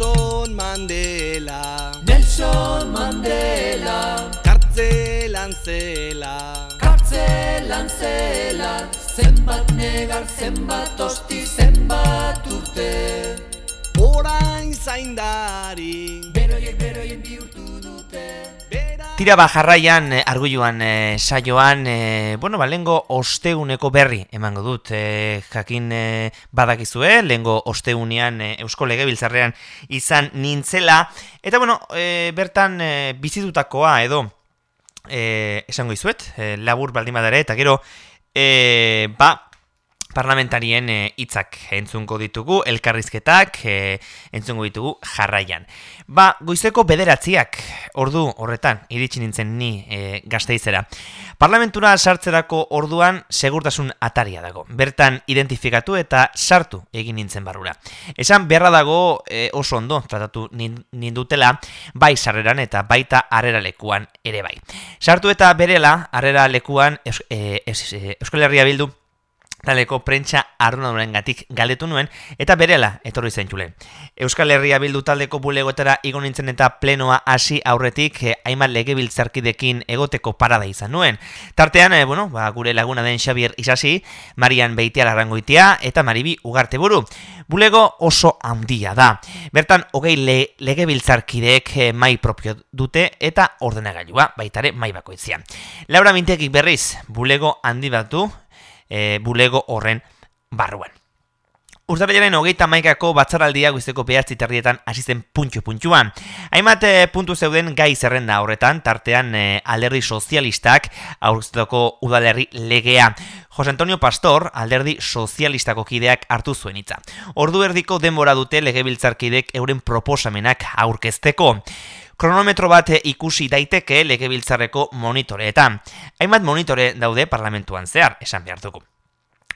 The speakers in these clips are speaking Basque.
Nelson Mandela. Nelson Mandela. Kartzelan zela. Kartzelan zela. Zenbat negar, zenbat osti, zenbat urte. Orain zaindari. Beroiek beroien bihurtu Tira ba jarraian eh, argulluan eh, saioan, eh, bueno, ba, lehengo osteuneko berri emango dut. Eh, jakin eh, badakizue, lehengo osteunean eh, Eusko Legebiltzarrean izan nintzela. Eta, bueno, eh, bertan eh, bizitutakoa edo eh, esango izuet, eh, labur baldin badare, eta gero, eh, ba, parlamentarien eh, hitzak entzungo ditugu, elkarrizketak e, entzungo ditugu jarraian. Ba, goizeko bederatziak ordu horretan, iritsi nintzen ni e, gazteizera. Parlamentura sartzerako orduan segurtasun ataria dago. Bertan identifikatu eta sartu egin nintzen barrura. Esan beharra dago e, oso ondo tratatu nindutela, bai sarreran eta baita arrera lekuan ere bai. Sartu eta berela, arrera lekuan Euskal Herria bildu taleko prentsa ardunaduren gatik galdetu nuen, eta berela etorri zen txule. Euskal Herria bildu taldeko bulegoetara igo nintzen eta plenoa hasi aurretik eh, hainbat legebiltzarkidekin egoteko parada izan nuen. Tartean, eh, bueno, ba, gure laguna den Xavier Isasi, Marian Beitia larrangoitia eta Maribi Ugarte buru. Bulego oso handia da. Bertan, hogei le, legebiltzarkideek eh, mai propio dute eta ordenagailua, baitare mai bakoitzian. Laura Mintekik berriz, bulego handi bat du, e, bulego horren barruan. Urtarrilaren hogeita maikako batzaraldia guizteko behatzi terrietan hasi zen puntxu-puntxuan. Hainbat e, puntu zeuden gai zerrenda horretan, tartean e, alderdi sozialistak aurkezteko udalerri legea. Jose Antonio Pastor, alderdi sozialistako kideak hartu zuen itza. Ordu erdiko denbora dute legebiltzarkidek euren proposamenak aurkezteko. Kronometro bat ikusi daiteke legebiltzarreko monitoreetan. Hainbat monitore daude parlamentuan zehar, esan behar dugu.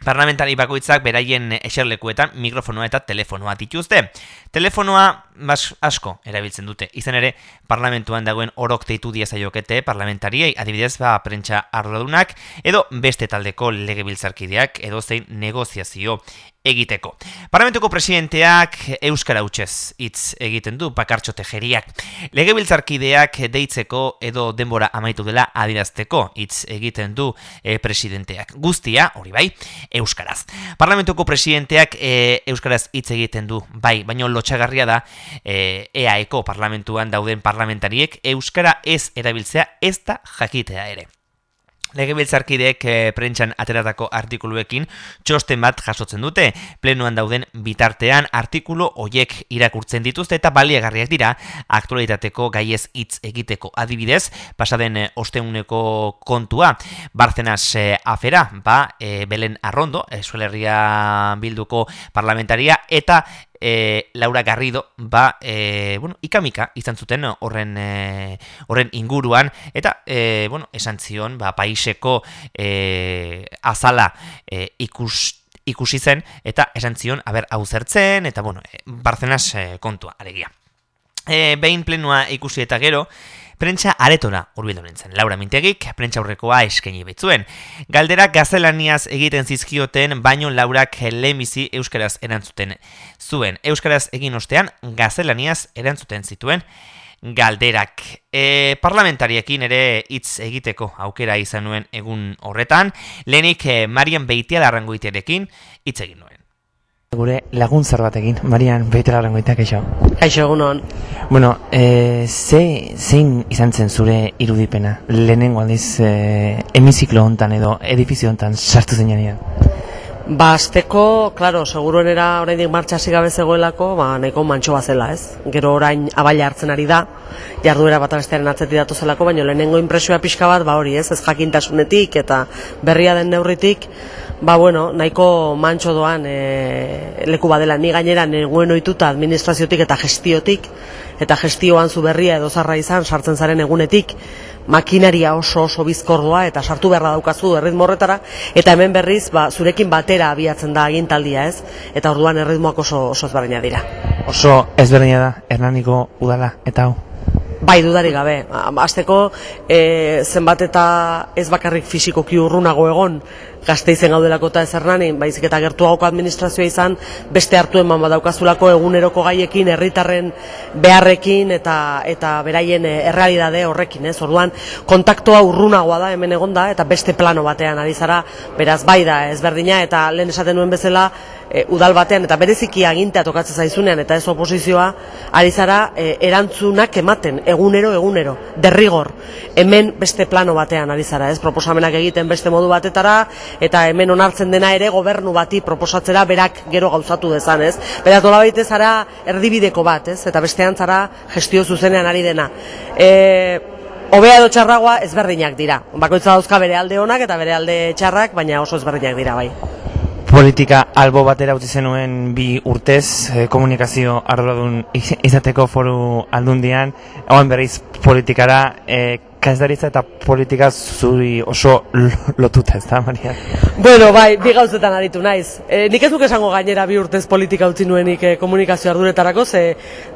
Parlamentari bakoitzak beraien eserlekuetan mikrofonoa eta telefonoa dituzte. Telefonoa bas, asko erabiltzen dute. Izan ere, parlamentuan dagoen orok teitu diezaiokete parlamentariei adibidez ba prentsa arrodunak edo beste taldeko legebiltzarkideak edo zein negoziazio egiteko. Parlamentuko presidenteak Euskara Hutsez hitz egiten du bakartxo tejeriak. Legebiltzarkideak deitzeko edo denbora amaitu dela adirazteko hitz egiten du e, presidenteak. Guztia, hori bai, Euskaraz. Parlamentuko presidenteak e, Euskaraz hitz egiten du, bai, baino lotxagarria da e, EAEko parlamentuan dauden parlamentariek Euskara ez erabiltzea ez da jakitea ere. Legebiltzarkideek e, prentxan ateratako artikuluekin txosten bat jasotzen dute. Plenuan dauden bitartean artikulu hoiek irakurtzen dituzte eta baliagarriak dira aktualitateko gaiez hitz egiteko adibidez, pasaden e, osteuneko kontua, Barzenaz e, afera, ba, e, Belen Arrondo, Esuelerria Bilduko parlamentaria, eta e, Laura Garrido ba e, bueno, ikamika izan zuten horren e, horren inguruan eta e, bueno, esan zion ba, paiseko e, azala e, ikus ikusi zen eta esan zion aber hau zertzen eta bueno, e, Barcenas e, kontua alegia. E, behin plenua ikusi eta gero, prentsa aretora urbildu nintzen. Laura Mintegik, prentsa aurrekoa eskaini betzuen. Galderak gazelaniaz egiten zizkioten, baino Laurak lehemizi euskaraz erantzuten zuen. Euskaraz egin ostean, gazelaniaz erantzuten zituen galderak. E, parlamentariekin ere hitz egiteko aukera izan nuen egun horretan, lehenik e, Marian Beitia larrangoiterekin hitz egin nuen. Gure lagun zer batekin, Marian Beitela Langoitak eixo. Kaixo egunon. Bueno, e, ze, zein izan zen zure irudipena? Lehenengo aldiz e, hemiziklo hontan edo edifizio hontan sartu zen janean? Ba, azteko, klaro, seguruenera oraindik martxa hasi gabe zegoelako, ba, nahiko mantxo zela, ez? Gero orain abaila hartzen ari da, jarduera bat abestearen atzeti datu zelako, baina lehenengo impresioa pixka bat, ba hori, ez? Ez jakintasunetik eta berria den neurritik, ba, bueno, nahiko mantxo doan e, leku badela, ni gainera neguen oituta administraziotik eta gestiotik, eta gestioan zu berria edo zarra izan, sartzen zaren egunetik, makinaria oso oso bizkordoa eta sartu beharra daukazu erritmo horretara. Eta hemen berriz ba, zurekin batera abiatzen da agintaldia ez? Eta orduan erritmoak oso oso ezberdina dira. Oso ezberdina da Hernaniko udala eta hau. Bai, dudari gabe. Azteko, e, zenbat eta ez bakarrik fisikoki urrunago egon, gazteizen gaudelako eta ezernan, baizik eta gertuagoko administrazioa izan, beste hartu eman badaukazulako eguneroko gaiekin, herritarren beharrekin eta eta beraien eh, errealidade horrekin, ez? Orduan, kontaktoa urrunagoa da hemen egonda eta beste plano batean ari zara, beraz bai da ezberdina eta lehen esaten nuen bezala, e, udal batean eta bereziki agintea tokatzen zaizunean eta ez oposizioa ari zara e, erantzunak ematen egunero egunero derrigor. Hemen beste plano batean ari zara ez? Proposamenak egiten beste modu batetara eta hemen onartzen dena ere gobernu bati proposatzera berak gero gauzatu dezan ez? Beraz dola baite zara erdibideko bat ez? Eta bestean zara gestio zuzenean ari dena. E, Obea edo txarragoa ezberdinak dira. Bakoitza dauzka bere alde onak eta bere alde txarrak, baina oso ezberdinak dira bai. Politika albo batera utzi zenuen bi urtez eh, komunikazio arduradun izateko foru aldundian. Hauen berriz politikara eh, kazdaritza eta politika zuri oso lotuta ez da, Maria? Bueno, bai, bi gauzetan aritu naiz. E, nik ez duk esango gainera bi urtez politika utzi nuenik e, komunikazio arduretarako, ze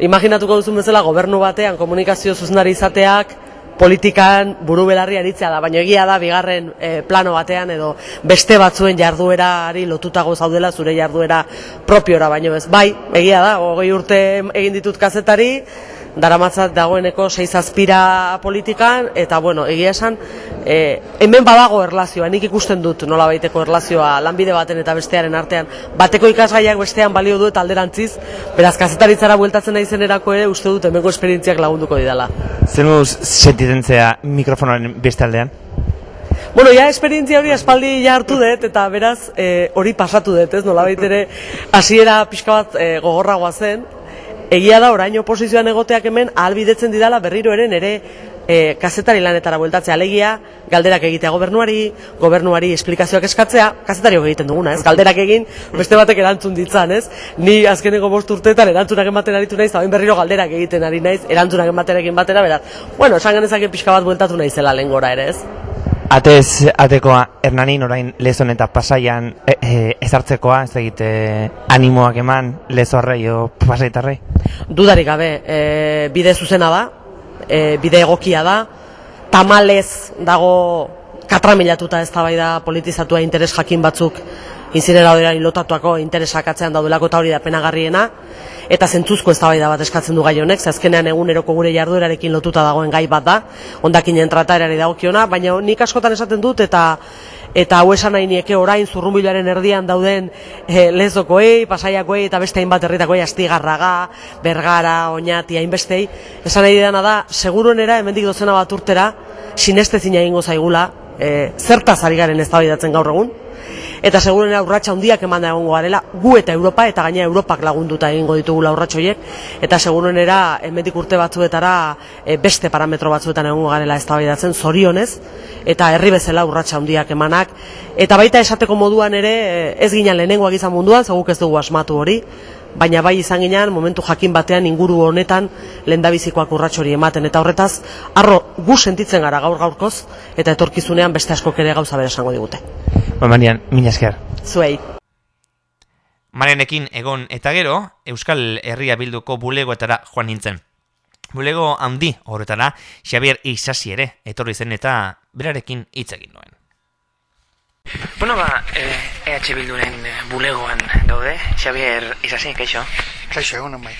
imaginatuko duzun bezala gobernu batean komunikazio zuzendari izateak, politikan buru belarri aritzea da, baina egia da bigarren eh, plano batean edo beste batzuen jarduerari lotutago zaudela zure jarduera propiora, baino ez. Bai, egia da, hogei urte egin ditut kazetari, daramatzat dagoeneko seiz azpira politikan, eta bueno, egia esan, e, hemen badago erlazioa, nik ikusten dut nola baiteko erlazioa lanbide baten eta bestearen artean, bateko ikasgaiak bestean balio du eta alderantziz, beraz kazetaritzara bueltatzen nahi erako ere, uste dut hemengo esperientziak lagunduko didala. Zer nuz sentitzen zea mikrofonaren beste aldean? Bueno, ja esperientzia hori aspaldi ja hartu dut eta beraz e, hori pasatu dut, ez? Nola ere hasiera pixka bat e, gogorragoa zen, Egia da orain oposizioan egoteak hemen ahalbidetzen didala berriro ere e, kazetari lanetara bueltatzea alegia, galderak egitea gobernuari, gobernuari esplikazioak eskatzea, kazetariok egiten duguna, ez? Galderak egin, beste batek erantzun ditzan, ez? Ni azkeneko bost urteetan erantzunak ematen aritu naiz, hain berriro galderak egiten ari naiz, erantzunak ematen batera, beraz. Bueno, esan genezake pixka bat bueltatu naizela lehen gora ere, ez? Atez atekoa Hernanin orain lezon eta pasaian e, e, ezartzekoa, ez egite animoak eman lezorrei o pasaitarrei? Dudarik gabe, e, bide zuzena da, e, bide egokia da, tamalez dago katramilatuta ez da politizatua interes jakin batzuk inzinera hori lotatuako interesak atzean daudelako eta hori da penagarriena. Eta zentzuzko eztabaida bat eskatzen du gai honek, azkenean eguneroko gure jarduerarekin lotuta dagoen gai bat da, ondakinen trataerari dagokiona, baina nik askotan esaten dut eta eta hau esan nahi nieke orain zurrumbilaren erdian dauden e, lezokoei, pasaiakoei eta beste hainbat herritakoei astigarraga, bergara, oñati, hainbestei, esan nahi dena da, seguruenera, hemendik dozena bat urtera, sinestezina egingo zaigula, e, zertaz ari garen eztabaidatzen gaur egun, eta seguren aurratsa handiak eman da egongo garela gu eta Europa eta gaina Europak lagunduta egingo ditugu aurratsa horiek. Eta segurenera hemendik urte batzuetara e, beste parametro batzuetan egongo garela eztabaidatzen zorionez eta herri bezala urratsa handiak emanak. Eta baita esateko moduan ere e, ez gina lehenengoak izan munduan zeguk ez dugu asmatu hori baina bai izan ginean momentu jakin batean inguru honetan lendabizikoak urratxori ematen eta horretaz arro gu sentitzen gara gaur gaurkoz eta etorkizunean beste askok ere gauza bere esango digute. Marian, mila esker. Zuei. Marianekin egon eta gero, Euskal Herria Bilduko bulegoetara joan nintzen. Bulego handi horretara, Xavier Isasi ere, etorri zen eta berarekin hitz egin nuen. Bueno, ba, eh, EH Bilduren bulegoan gaude, Xavier Isasi, kaixo? Kaixo, egon bai.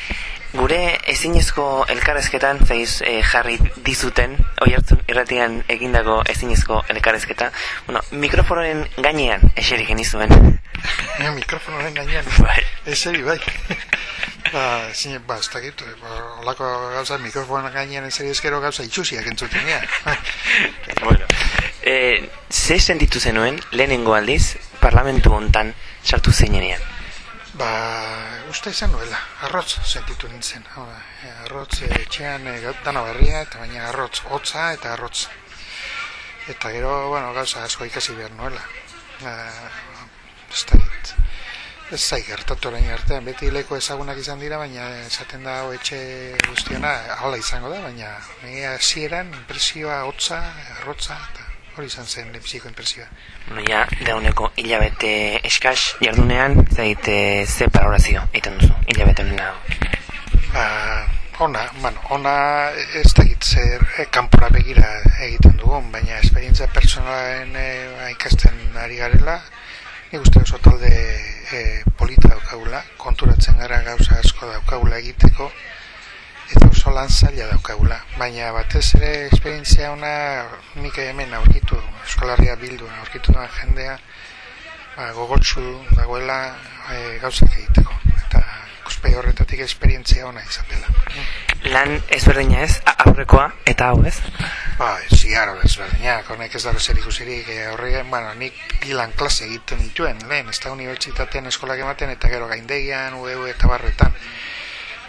Gure ezinezko elkarrezketan zaiz e, jarri dizuten, oi hartzun irratian egindako ezinezko elkarrezketa, bueno, mikrofonoren gainean eserik genizuen. Ja, mikrofonoren gainean, bai. eseri bai. ba, zine, ba, ez dakit, ba, olako gauza, mikrofonoren gainean eseri ezkero gauza itxusiak entzuten bueno, e, ze sentitu zenuen lehenengo aldiz parlamentu hontan sartu zeinenean? Ba, uste izan nuela, arrotz sentitu nintzen. E, arrotz etxean e, dana berria, eta baina arrotz hotza eta arrotz. Eta gero, bueno, gauza asko ikasi behar nuela. E, ez da gertatu orain artean, beti leko ezagunak izan dira, baina esaten da etxe guztiona, hala izango da, baina nire hasieran impresioa hotza, arrotza, eta hori izan zen lehenbiziko impresioa. Ja, dauneko hilabete eskaz jardunean, zaite ze parorazio egiten duzu, hilabete nena. Ba, ona, bueno, ona ez da dakit zer e, kanpora begira egiten dugun, baina esperientzia personalen e, ikasten ari garela, nik uste oso talde e, polita daukagula, konturatzen gara gauza asko daukagula egiteko, eta oso lan zaila daukagula. Baina batez ere esperientzia ona nik hemen aurkitu, eskolarria bildu aurkitu da jendea, ba, gogotsu dagoela e, gauzak egiteko. Eta ikuspegi horretatik esperientzia ona izatela. Lan ezberdina ez, aurrekoa eta hau ez? Ba, ziaro desberdinak, honek ez dago zer ikusirik e, horregen, bueno, nik pilan klase egiten dituen, lehen, ez da unibertsitatean eskolak ematen, eta gero gaindegian, UEU eta barretan.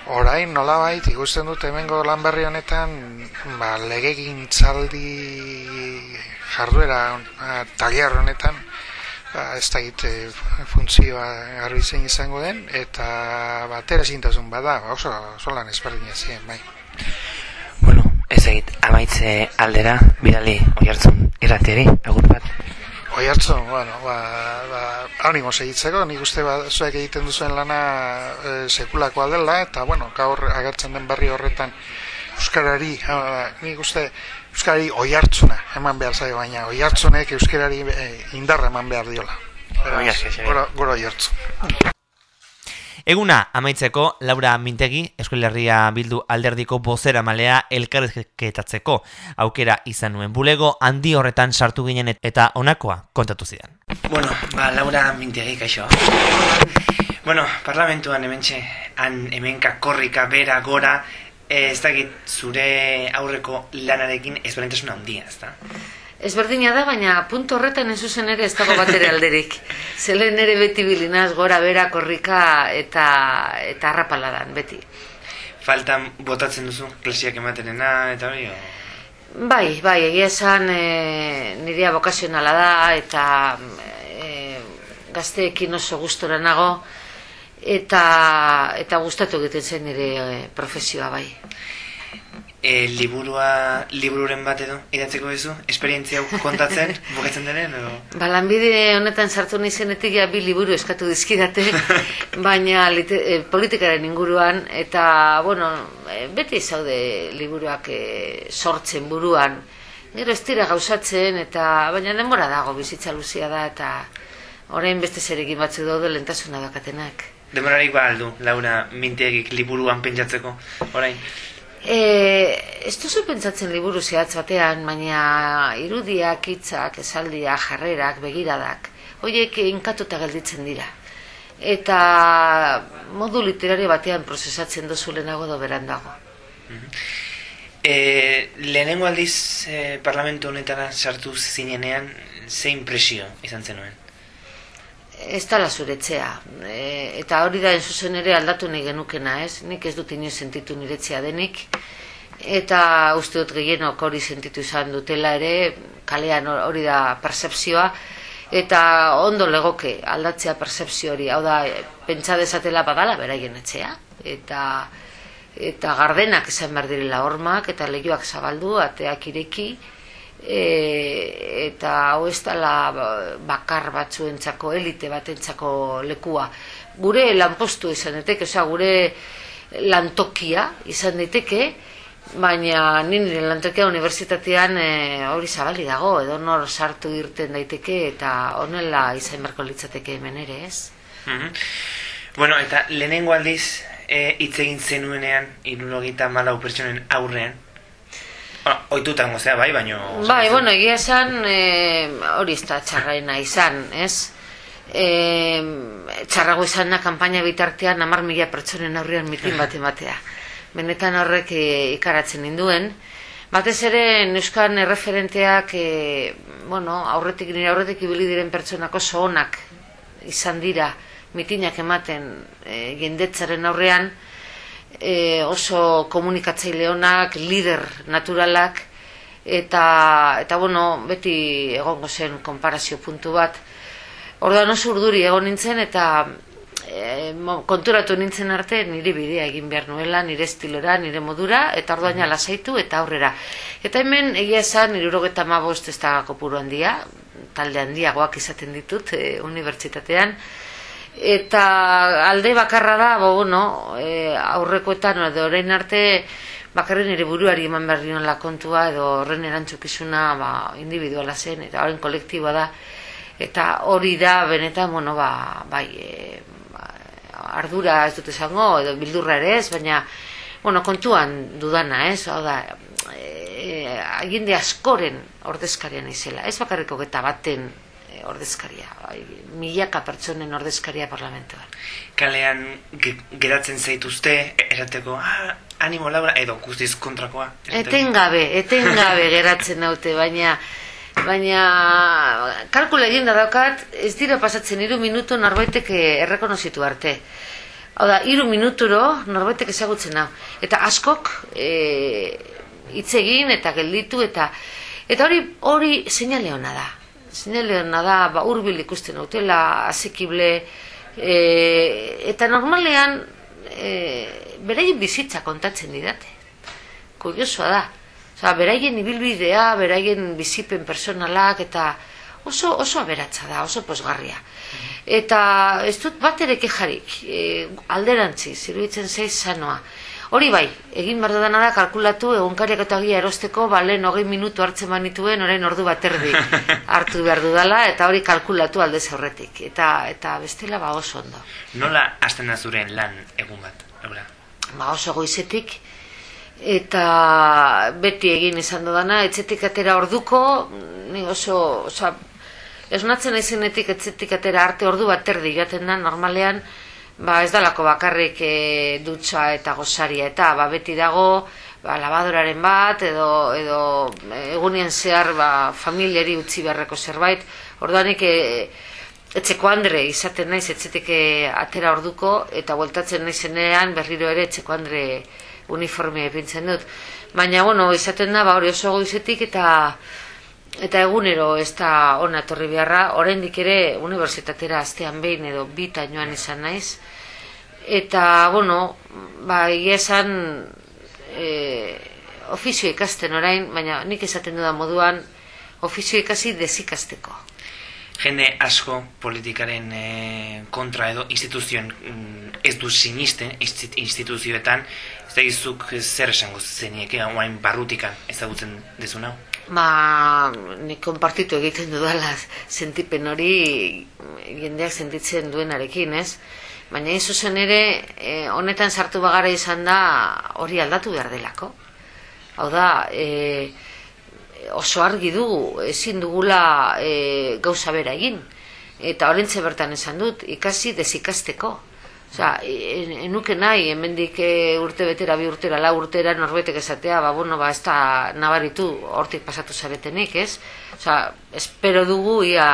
Orain nolabait ikusten dut hemengo lan berri honetan ba, legegintzaldi jarduera ba, tailer honetan ba, ez da egite funtzioa garbi zein izango den eta batera zintasun bada ba, oso, oso lan ezberdina ziren bai. Bueno, ez egit, amaitze aldera, bidali oiartzun irratiari, agur bat. Oi hartzu, bueno, ba, ba, animo segitzeko, nik uste ba, zuek egiten duzuen lana e, sekulakoa dela, eta, bueno, gaur agertzen den berri horretan Euskarari, ha, nik uste Euskarari oi hartzuna eman behar zaio, baina oi hartzunek Euskarari e, indarra eman behar diola. Bai. Gora, gora oi hartzu. Eguna amaitzeko Laura Mintegi Euskal Herria Bildu alderdiko bozera malea elkarrezketatzeko aukera izan nuen bulego handi horretan sartu ginen et- eta honakoa kontatu zidan. Bueno, ba, Laura mintegi, kaixo. Bueno, parlamentuan hementxe, han hemenka korrika bera gora, ez dakit zure aurreko lanarekin ezberdintasun handia, ez da? Ezberdina da, baina puntu horretan ez zuzen ere ez dago bat ere alderik. Zelen ere beti bilinaz gora bera korrika eta, eta harrapaladan, beti. Faltan botatzen duzu klasiak ematenena, eta hori. Bai, bai, egia esan e, nirea bokazionala da eta e, gazteekin oso gustora nago eta, eta gustatu egiten zen nire e, profesioa bai. E, liburua, libururen bat edo, idatzeko duzu? Esperientzia hau kontatzen, bukatzen denen, edo? Ba, lanbide honetan sartu naizenetik ja bi liburu eskatu dizkidate, baina lite, e, politikaren inguruan, eta, bueno, e, beti zaude liburuak e, sortzen buruan, gero ez dira gauzatzen, eta baina denbora dago bizitza luzia da, eta orain beste zerekin batzu daude lentasuna dakatenak. Demorarik ba aldu, Laura mintegik liburuan pentsatzeko, orain. E, ez duzu pentsatzen liburu zehatz batean, baina irudiak, hitzak, esaldiak, jarrerak, begiradak, horiek inkatuta gelditzen dira. Eta modu literario batean prozesatzen duzu lehenago do berandago. E, lehenengo aldiz e, parlamentu honetara sartu zinenean, ze impresio izan zenuen? Ez dala zuretzea. E, eta hori da zuzen ere aldatu nahi genukena, ez? Nik ez dut inoiz sentitu niretzea denik. Eta uste dut gehienok hori sentitu izan dutela ere, kalean hori da percepzioa. Eta ondo legoke aldatzea percepzio hori. Hau da, pentsa dezatela badala beraien etxea. Eta eta gardenak izan behar direla hormak, eta lehioak zabaldu, ateak ireki, e, eta hau ez dela bakar batzuentzako, elite batentzako lekua. Gure lanpostu izan daiteke, osea, gure lantokia izan daiteke, baina ni nire lantokia unibertsitatean e, hori zabali dago, edo nor sartu irten daiteke, eta honela izan beharko litzateke hemen ere, ez? Mhm. Bueno, eta lehenengo aldiz e, hitz egin zenuenean, irurogeita malau pertsonen aurrean, Bueno, oitutan gozea bai, baino... Bai, bueno, egia esan e, hori ez da txarraena izan, ez? E, txarrago izan da kampaina bitartean amar mila pertsonen aurrean mitin bat ematea. Benetan horrek e, ikaratzen ninduen. Batez ere, Euskan erreferenteak, e, bueno, aurretik nire aurretik ibili diren pertsonak oso onak izan dira mitinak ematen e, jendetzaren aurrean, e, oso komunikatzaile onak, lider naturalak, eta, eta bueno, beti egongo zen konparazio puntu bat. Orduan oso urduri egon nintzen, eta e, konturatu nintzen arte nire bidea egin behar nuela, nire estilora, nire modura, eta orduan lasaitu eta aurrera. Eta hemen egia esan, irurogeta mabost ez da kopuru handia, talde handiagoak izaten ditut e, unibertsitatean, eta alde bakarra da, bo, bueno, e, aurrekoetan edo orain arte bakarri nire buruari eman behar diola kontua edo horren erantzukizuna ba, individuala zen eta horren kolektiboa da. Eta hori da benetan bueno ba bai e, ba, ardura ez dut esango edo bildurra ere ez baina bueno kontuan dudana ez? Hau da e, aginde askoren ordezkaria naizela. Ez bakarriko geta baten e, ordezkaria bai, milaka pertsonen ordezkaria parlamentoan Kalean ge- geratzen zaituzte, erateko, ah, animo laura, edo guztiz kontrakoa. Etengabe, etengabe geratzen naute, baina baina kalkula egin da daukat, ez dira pasatzen hiru minutu norbaitek eh, errekonozitu arte. Hau da, hiru minuturo norbaitek ezagutzen hau. Eta askok e, hitz egin eta gelditu eta eta hori hori seinale ona da. Seinale ona da, ba hurbil ikusten nautela, asekible e, eta normalean e, beraien bizitza kontatzen didate kuriosoa da. Osea, beraien ibilbidea, beraien bizipen personalak eta oso oso aberatsa da, oso posgarria. Eta ez dut bat ere kejarik, e, alderantzi, iruditzen zaiz sanoa. Hori bai, egin behar dudana da kalkulatu egunkariak eta gia erosteko, ba, lehen hogei minutu hartzen manituen, orain ordu bat erdi hartu behar dudala, eta hori kalkulatu aldez aurretik. Eta, eta bestela ba oso ondo. Nola hasten da lan egun bat, laura? ba oso goizetik eta beti egin izan dudana etxetik atera orduko ni oso, osea, esnatzen naizenetik etxetik atera arte ordu bat erdi joaten da normalean ba ez dalako bakarrik e, dutxa eta gosaria eta ba beti dago ba, labadoraren bat edo edo egunien zehar ba, familiari utzi beharreko zerbait orduanik e, etxeko andre izaten naiz etxetik eh, atera orduko eta bueltatzen naizenean berriro ere etxeko andre uniforme epintzen dut. Baina, bueno, izaten da, ba, hori oso goizetik eta eta egunero ez da ona etorri beharra, oraindik ere unibertsitatera astean behin edo bitainoan izan naiz. Eta, bueno, ba, egia esan e, ofizio ikasten orain, baina nik esaten dudan moduan ofizio ikasi desikasteko. Jende asko politikaren eh, kontra edo instituzioen mm, ez du sinisten insti- instituzioetan, ez da izuk zer esango zenieke, oain barrutikan ezagutzen dezuna. Ba, nik konpartitu egiten dudala sentipen hori jendeak sentitzen duenarekin, ez? Baina hain zuzen ere, eh, honetan sartu bagara izan da hori aldatu behar delako. Hau da, eh, oso argi dugu, ezin dugula e, gauza bera egin. Eta horrentze bertan esan dut, ikasi desikasteko. Osea, en, enuke nahi, hemendik e, urte betera, bi urtera, lau urtera, norbaitek esatea, ba, bueno, ba, ez da nabaritu, hortik pasatu zaretenik, ez? Osea, espero dugu, ia,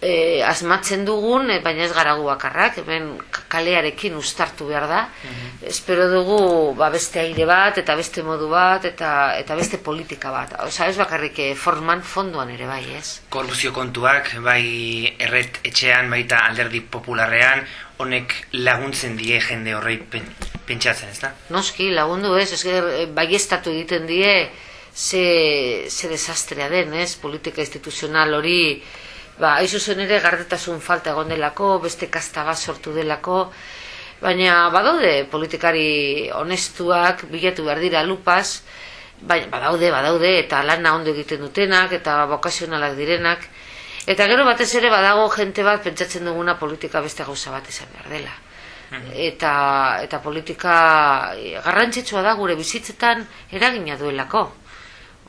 e, asmatzen dugun, e, baina ez gara gu bakarrak, hemen kalearekin ustartu behar da. Espero dugu ba, beste aire bat, eta beste modu bat, eta, eta beste politika bat. Osa, ez bakarrik eh, forman fonduan ere bai, ez? Korrupzio kontuak, bai erret etxean, baita alderdi popularrean, honek laguntzen die jende horrei pen, pentsatzen, ez da? Noski, lagundu ez, ez baiestatu egiten die ze, ze desastrea den, ez? Politika instituzional hori, ba, hain zuzen ere gardetasun falta egon delako, beste kasta bat sortu delako, baina badaude politikari honestuak, bilatu behar dira lupaz, baina badaude, badaude, eta lana ondo egiten dutenak, eta bokazionalak direnak, eta gero batez ere badago jente bat pentsatzen duguna politika beste gauza bat izan behar dela. Eta, eta politika eh, garrantzitsua da gure bizitzetan eragina duelako.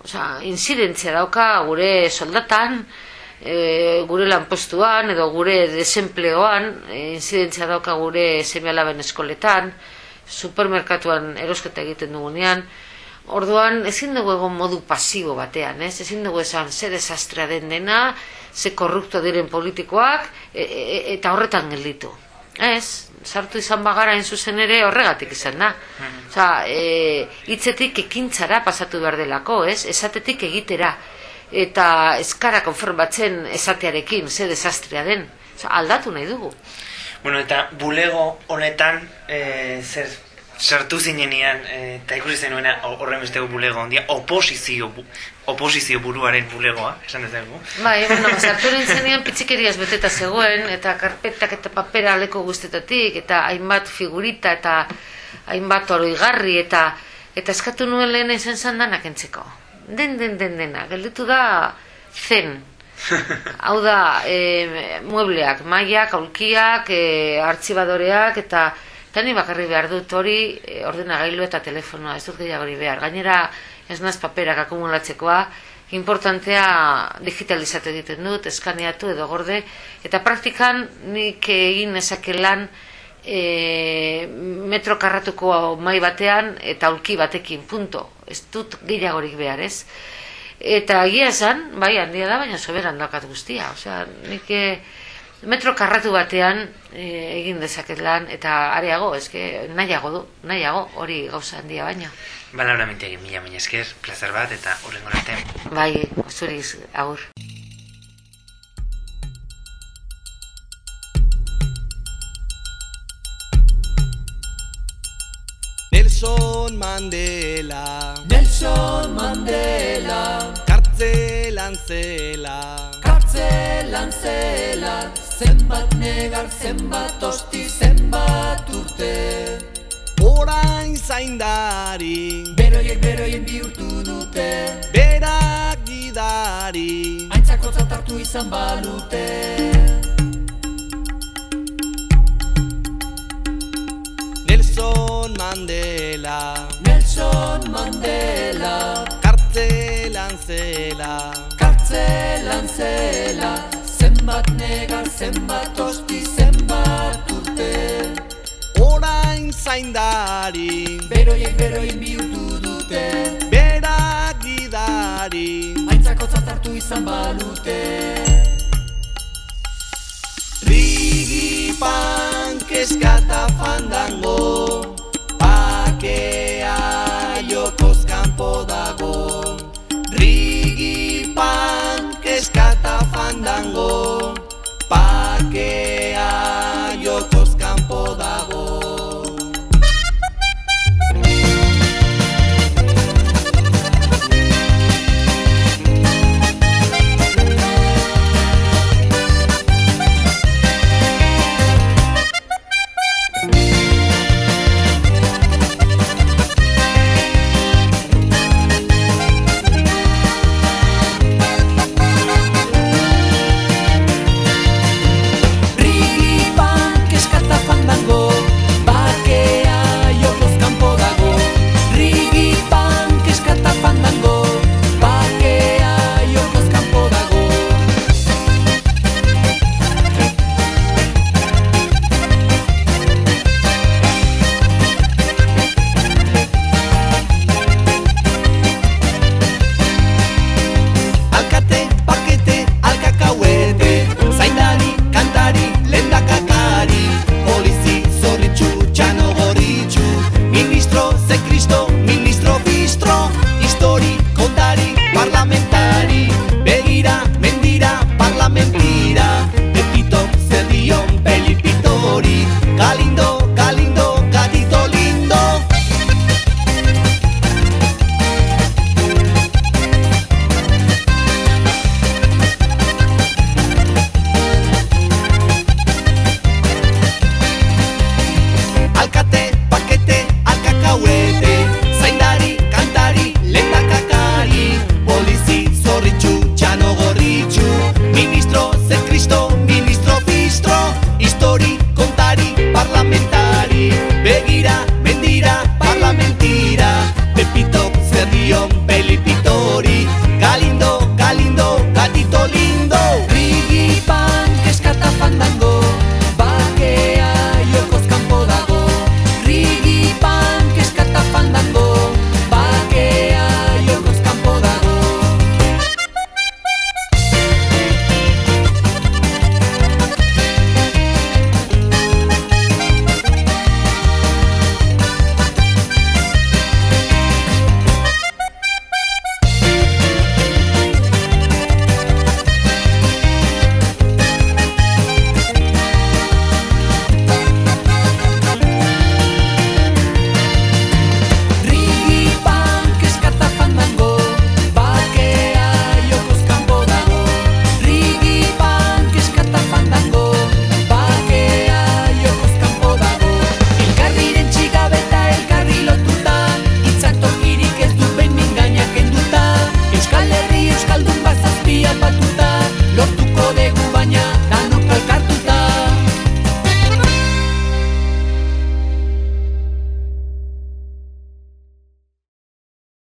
Osea, inzidentzia dauka gure soldatan, e, gure lanpostuan edo gure desempleoan, e, inzidentzia dauka gure semialaben eskoletan, supermerkatuan erosketa egiten dugunean, Orduan, ezin dugu egon modu pasibo batean, ez? Ezin dugu esan, ze desastrea den dena, ze korrupto diren politikoak, e, e, eta horretan gelditu. Ez, sartu izan bagara hain zuzen ere horregatik izan da. Osa, e, hitzetik ekintzara pasatu behar delako, ez? Esatetik egitera. Eta eskara konformatzen esatearekin, ze desastrea den. Osa, aldatu nahi dugu. Bueno, eta bulego honetan, e, zer sartu zinenean, e, eta ikusi zenuena horren besteko bulego ondia, oposizio, bu- oposizio buruaren bulegoa, esan dezakegu. Bai, bueno, sartu nintzenean pitzikeriaz beteta zegoen, eta karpetak eta papera aleko guztetatik, eta hainbat figurita, eta hainbat oroigarri, eta Eta eskatu nuen lehen ezen zandanak entzeko. Den, den, den, dena. Gelditu da zen. Hau da, e, muebleak, maiak, aulkiak, e, artxibadoreak, eta eta ni bakarri behar dut hori e, ordenagailu eta telefonoa, ez dut gehiago hori behar. Gainera, ez naz paperak akumulatzekoa, importantea digitalizatu egiten dut, eskaneatu edo gorde, eta praktikan nik egin ezake lan e, metro karratuko mai batean eta aulki batekin, punto. Ez dut gehiagorik behar, ez? Eta egia esan, bai, handia da, baina soberan dakat guztia. Osea, nik eh, metro karratu batean e, egin dezaket lan, eta areago, eske, nahiago du, nahiago, hori gauza handia baina. Bala hori egin mila mila esker, plazer bat eta horrengo arte. Bai, zuriz, agur. Nelson Mandela. Nelson Mandela. Kartzelan zela. Kartzelan zela. Zenbat negar, zenbat osti, zenbat urte. Orain zaindari. Beroiek beroien bihurtu dute. Berak gidari. Aintzako hartu izan balute Nelson Mandela. Nelson Mandela. Kartzelan zela. Kartzelan zela. Zenbat negar, zenbat osti, zenbat urte. Orain zaindari. Beroiek beroien bihurtu dute. Berak gidari. Aintzako hartu izan balute. Rigi pan keskata fandango Pakea jokoz kanpo dago. Rigi pan keskata fandango. Pakea